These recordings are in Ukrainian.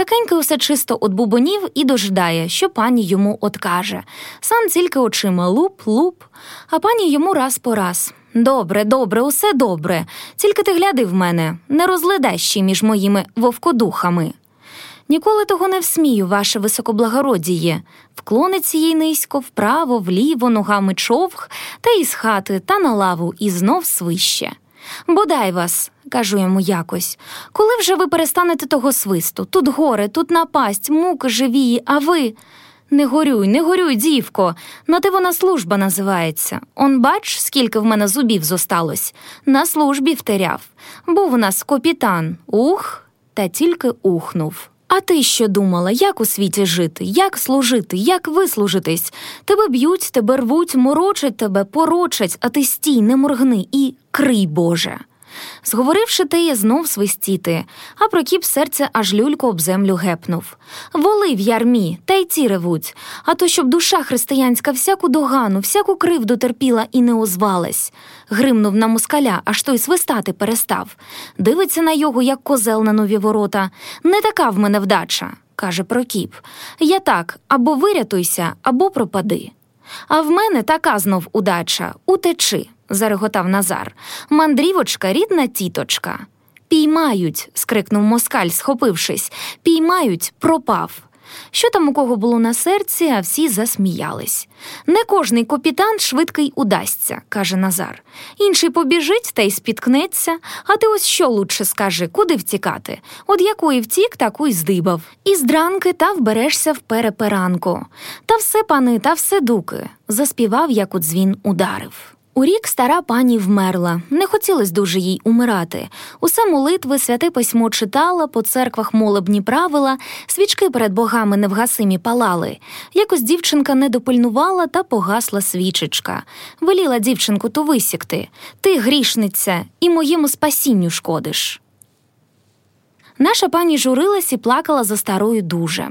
Такеньки усе чисто от бубонів і дожидає, що пані йому откаже. Сам тільки очима луп, луп, а пані йому раз по раз. Добре, добре, усе добре. Тільки ти гляди в мене, не розглядащий між моїми вовкодухами. Ніколи того не всмію, ваше високоблагородіє. Вклониться їй низько, вправо, вліво, ногами човх, та із хати, та на лаву, і знов свище. Бодай вас, кажу йому якось, коли вже ви перестанете того свисту? Тут горе, тут напасть, муки живі, а ви. Не горюй, не горюй, дівко, на те вона служба називається. Он бач, скільки в мене зубів зосталось. На службі втеряв. Був у нас капітан. Ух, та тільки ухнув. А ти що думала, як у світі жити, як служити, як вислужитись? Тебе б'ють, тебе рвуть, морочать тебе, порочать, а ти стій, не моргни і крий Боже. Зговоривши те, я знов свистіти, а прокіп серце аж люльку об землю гепнув. Воли в ярмі, та й ці ревуть, а то щоб душа християнська всяку догану, всяку кривду терпіла і не озвалась. Гримнув на москаля, аж той свистати перестав. Дивиться на його, як козел на нові ворота. Не така в мене вдача, каже Прокіп. Я так або вирятуйся, або пропади. А в мене така знов удача утечи зареготав Назар. Мандрівочка, рідна тіточка. Піймають. скрикнув москаль, схопившись. Піймають, пропав. Що там у кого було на серці, а всі засміялись. Не кожний капітан швидкий удасться, каже Назар. Інший побіжить та й спіткнеться, а ти ось що лучше скажи, куди втікати? От якої втік, таку й здибав. І з дранки та вберешся в переперанку. Та все пани, та все дуки. Заспівав, як у дзвін ударив. У рік стара пані вмерла, не хотілось дуже їй умирати. Усе молитви, святе письмо читала, по церквах молебні правила, свічки перед богами невгасимі палали. Якось дівчинка не допильнувала та погасла свічечка. Веліла дівчинку то висікти. Ти грішниця, і моєму спасінню шкодиш. Наша пані журилась і плакала за старою дуже.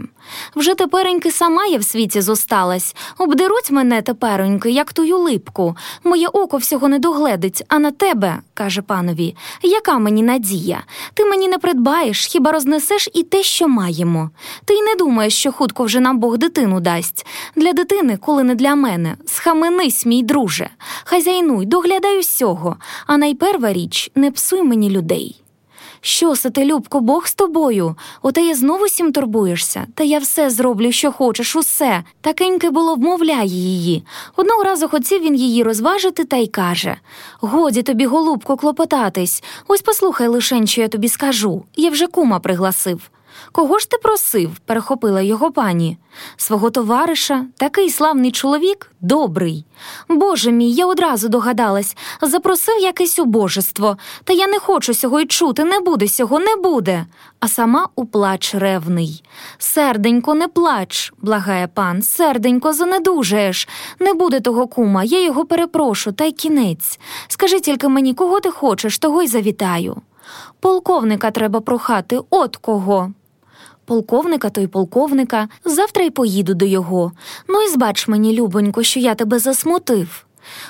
Вже тепереньки сама я в світі зосталась. Обдеруть мене тепереньки, як тую липку. Моє око всього не догледить, а на тебе, каже панові, яка мені надія? Ти мені не придбаєш, хіба рознесеш і те, що маємо. Ти й не думаєш, що хутко вже нам Бог дитину дасть. Для дитини, коли не для мене. Схаменись, мій друже. Хазяйнуй, доглядай усього, а найперва річ не псуй мені людей. Що се ти, Любко, Бог з тобою? Оте я знову сім турбуєшся, та я все зроблю, що хочеш, усе. Такеньке було вмовляє її. Одного разу хотів він її розважити та й каже Годі тобі, голубко, клопотатись. Ось послухай лишень, що я тобі скажу. Я вже кума пригласив. Кого ж ти просив? перехопила його пані. Свого товариша, такий славний чоловік, добрий. Боже мій, я одразу догадалась, запросив якесь убожество, та я не хочу сього й чути, не буде сього, не буде. А сама у плач ревний. Серденько, не плач, благає пан, серденько, занедужаєш. Не буде того кума, я його перепрошу, та й кінець. Скажи тільки мені, кого ти хочеш, того й завітаю. Полковника треба прохати, от кого. Полковника то й полковника, завтра й поїду до його. Ну і збач мені, любонько, що я тебе засмутив.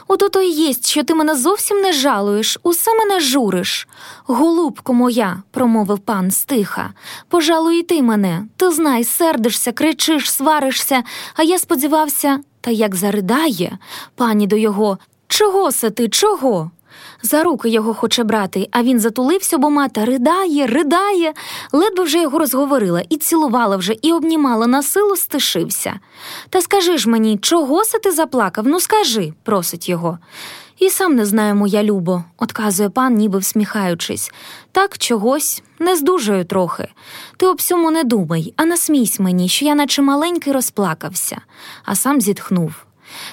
Ото то й єсть, що ти мене зовсім не жалуєш, усе мене журиш. Голубко моя, промовив пан стиха, пожалуй, і ти мене. Ти знай, сердишся, кричиш, сваришся, а я сподівався, та як заридає, пані до його. Чого се ти, чого? За руки його хоче брати, а він затулився обома та ридає, ридає, ледве вже його розговорила і цілувала вже, і обнімала на силу, стишився. Та скажи ж мені, чого се ти заплакав? Ну, скажи, просить його. І сам не знаю, моя любо, отказує пан, ніби всміхаючись. Так чогось не здужую трохи. Ти об всьому не думай, а насмійсь мені, що я, наче маленький, розплакався, а сам зітхнув.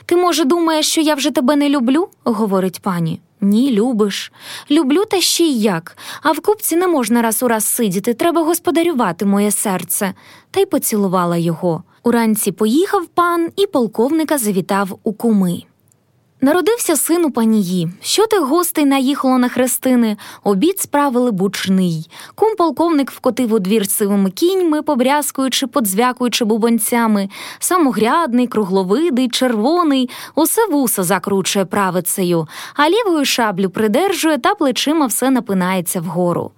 Ти, може, думаєш, що я вже тебе не люблю? говорить пані. Ні, любиш. Люблю та ще й як. А в купці не можна раз у раз сидіти, треба господарювати моє серце. Та й поцілувала його. Уранці поїхав пан і полковника завітав у куми. Народився син у панії. Що тих гостей наїхало на хрестини, обід справили бучний. Кум полковник вкотив у двір сивими кіньми, побрязкуючи, подзвякуючи бубонцями, самогрядний, кругловидий, червоний, усе вуса закручує правицею, а лівою шаблю придержує та плечима все напинається вгору.